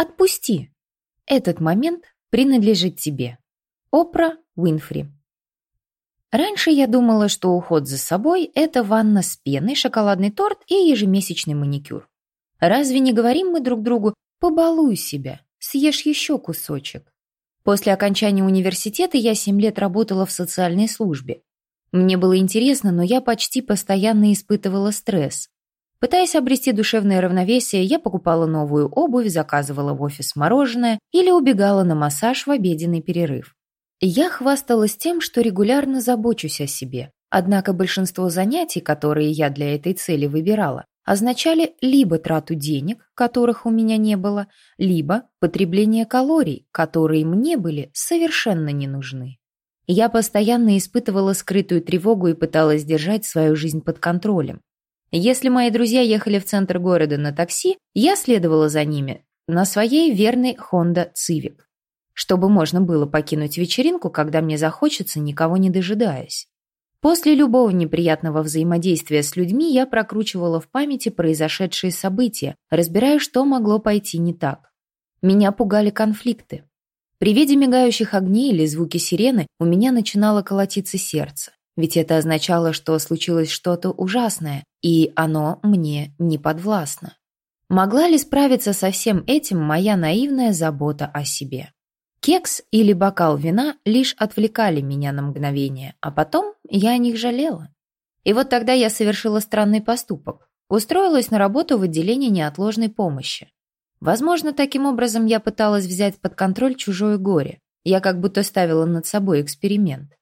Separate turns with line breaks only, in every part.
Отпусти. Этот момент принадлежит тебе. Опра Уинфри. Раньше я думала, что уход за собой – это ванна с пеной, шоколадный торт и ежемесячный маникюр. Разве не говорим мы друг другу «побалуй себя, съешь еще кусочек»? После окончания университета я 7 лет работала в социальной службе. Мне было интересно, но я почти постоянно испытывала стресс. Пытаясь обрести душевное равновесие, я покупала новую обувь, заказывала в офис мороженое или убегала на массаж в обеденный перерыв. Я хвасталась тем, что регулярно забочусь о себе. Однако большинство занятий, которые я для этой цели выбирала, означали либо трату денег, которых у меня не было, либо потребление калорий, которые мне были совершенно не нужны. Я постоянно испытывала скрытую тревогу и пыталась держать свою жизнь под контролем. Если мои друзья ехали в центр города на такси, я следовала за ними на своей верной Honda Civic чтобы можно было покинуть вечеринку, когда мне захочется, никого не дожидаясь. После любого неприятного взаимодействия с людьми я прокручивала в памяти произошедшие события, разбирая, что могло пойти не так. Меня пугали конфликты. При виде мигающих огней или звуки сирены у меня начинало колотиться сердце, ведь это означало, что случилось что-то ужасное, и оно мне не подвластно. Могла ли справиться со всем этим моя наивная забота о себе? Кекс или бокал вина лишь отвлекали меня на мгновение, а потом я о них жалела. И вот тогда я совершила странный поступок. Устроилась на работу в отделении неотложной помощи. Возможно, таким образом я пыталась взять под контроль чужое горе. Я как будто ставила над собой эксперимент.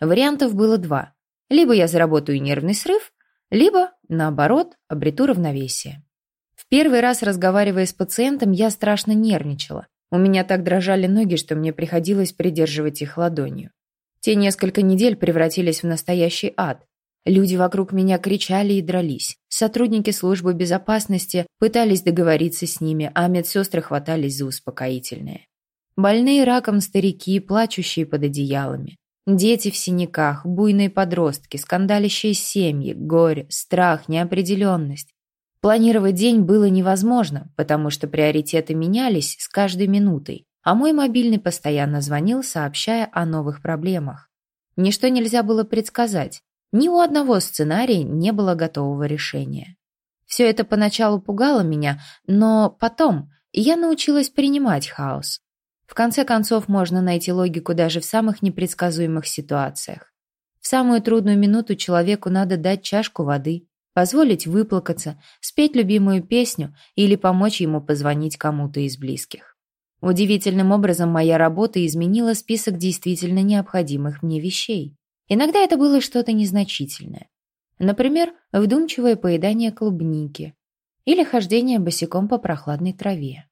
Вариантов было два. Либо я заработаю нервный срыв, либо, наоборот, обрету равновесие. В первый раз, разговаривая с пациентом, я страшно нервничала. У меня так дрожали ноги, что мне приходилось придерживать их ладонью. Те несколько недель превратились в настоящий ад. Люди вокруг меня кричали и дрались. Сотрудники службы безопасности пытались договориться с ними, а медсестры хватались за успокоительные. Больные раком старики, плачущие под одеялами. Дети в синяках, буйные подростки, скандалящие семьи, горе, страх, неопределенность. Планировать день было невозможно, потому что приоритеты менялись с каждой минутой, а мой мобильный постоянно звонил, сообщая о новых проблемах. Ничто нельзя было предсказать, ни у одного сценария не было готового решения. Все это поначалу пугало меня, но потом я научилась принимать хаос. В конце концов, можно найти логику даже в самых непредсказуемых ситуациях. В самую трудную минуту человеку надо дать чашку воды, позволить выплакаться, спеть любимую песню или помочь ему позвонить кому-то из близких. Удивительным образом моя работа изменила список действительно необходимых мне вещей. Иногда это было что-то незначительное. Например, вдумчивое поедание клубники или хождение босиком по прохладной траве.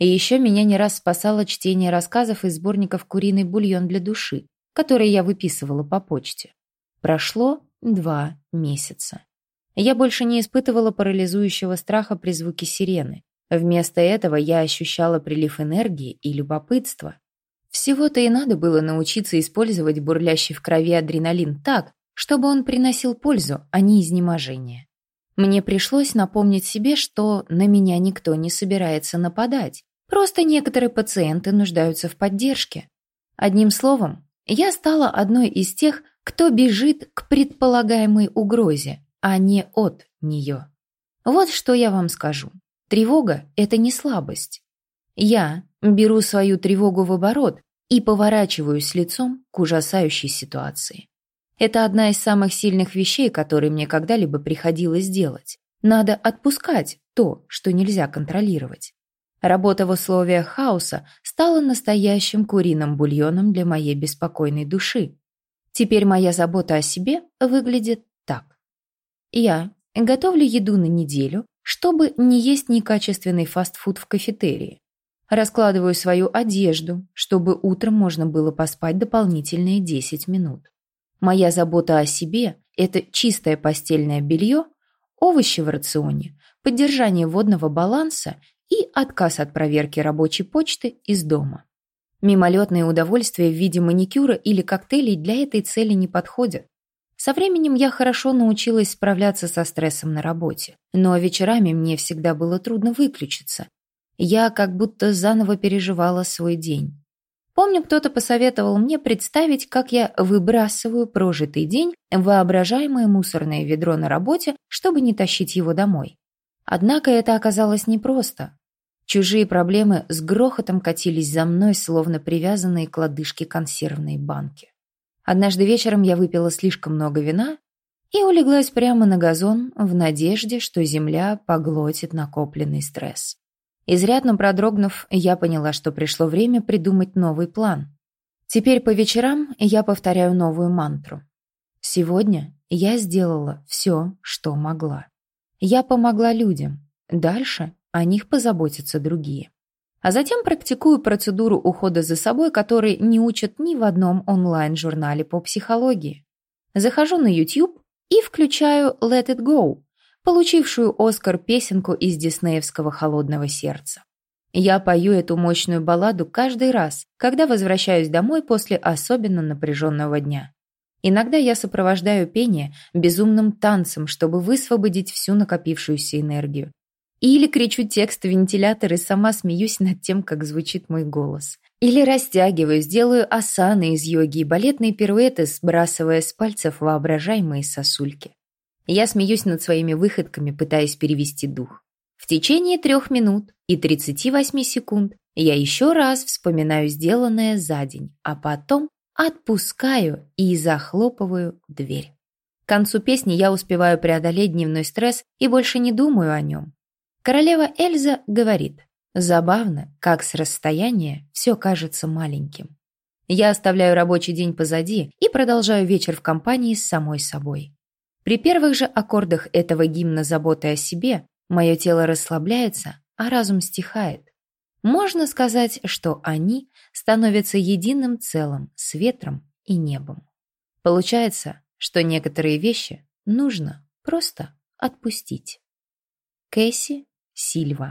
И еще меня не раз спасало чтение рассказов из сборников «Куриный бульон для души», которые я выписывала по почте. Прошло два месяца. Я больше не испытывала парализующего страха при звуке сирены. Вместо этого я ощущала прилив энергии и любопытства. Всего-то и надо было научиться использовать бурлящий в крови адреналин так, чтобы он приносил пользу, а не изнеможение. Мне пришлось напомнить себе, что на меня никто не собирается нападать. Просто некоторые пациенты нуждаются в поддержке. Одним словом, я стала одной из тех, кто бежит к предполагаемой угрозе, а не от нее. Вот что я вам скажу. Тревога – это не слабость. Я беру свою тревогу в оборот и поворачиваюсь лицом к ужасающей ситуации. Это одна из самых сильных вещей, которые мне когда-либо приходилось делать. Надо отпускать то, что нельзя контролировать. Работа в условиях хаоса стала настоящим куриным бульоном для моей беспокойной души. Теперь моя забота о себе выглядит так. Я готовлю еду на неделю, чтобы не есть некачественный фастфуд в кафетерии. Раскладываю свою одежду, чтобы утром можно было поспать дополнительные 10 минут. Моя забота о себе – это чистое постельное белье, овощи в рационе, поддержание водного баланса и отказ от проверки рабочей почты из дома. Мимолетные удовольствия в виде маникюра или коктейлей для этой цели не подходят. Со временем я хорошо научилась справляться со стрессом на работе, но вечерами мне всегда было трудно выключиться. Я как будто заново переживала свой день. Помню, кто-то посоветовал мне представить, как я выбрасываю прожитый день в воображаемое мусорное ведро на работе, чтобы не тащить его домой. Однако это оказалось непросто. Чужие проблемы с грохотом катились за мной, словно привязанные к лодыжке консервные банки. Однажды вечером я выпила слишком много вина и улеглась прямо на газон в надежде, что земля поглотит накопленный стресс. Изрядно продрогнув, я поняла, что пришло время придумать новый план. Теперь по вечерам я повторяю новую мантру. Сегодня я сделала все, что могла. Я помогла людям. Дальше о них позаботятся другие. А затем практикую процедуру ухода за собой, которой не учат ни в одном онлайн-журнале по психологии. Захожу на YouTube и включаю «Let it go», получившую Оскар песенку из диснеевского «Холодного сердца». Я пою эту мощную балладу каждый раз, когда возвращаюсь домой после особенно напряженного дня. Иногда я сопровождаю пение безумным танцем, чтобы высвободить всю накопившуюся энергию. Или кричу текст в вентилятор и сама смеюсь над тем, как звучит мой голос. Или растягиваюсь, делаю асаны из йоги и балетные пируэты, сбрасывая с пальцев воображаемые сосульки. Я смеюсь над своими выходками, пытаясь перевести дух. В течение трех минут и 38 секунд я еще раз вспоминаю сделанное за день, а потом отпускаю и захлопываю дверь. К концу песни я успеваю преодолеть дневной стресс и больше не думаю о нем. Королева Эльза говорит, забавно, как с расстояния все кажется маленьким. Я оставляю рабочий день позади и продолжаю вечер в компании с самой собой. При первых же аккордах этого гимна заботы о себе мое тело расслабляется, а разум стихает. Можно сказать, что они становятся единым целым с ветром и небом. Получается, что некоторые вещи нужно просто отпустить. Кэсси Сильва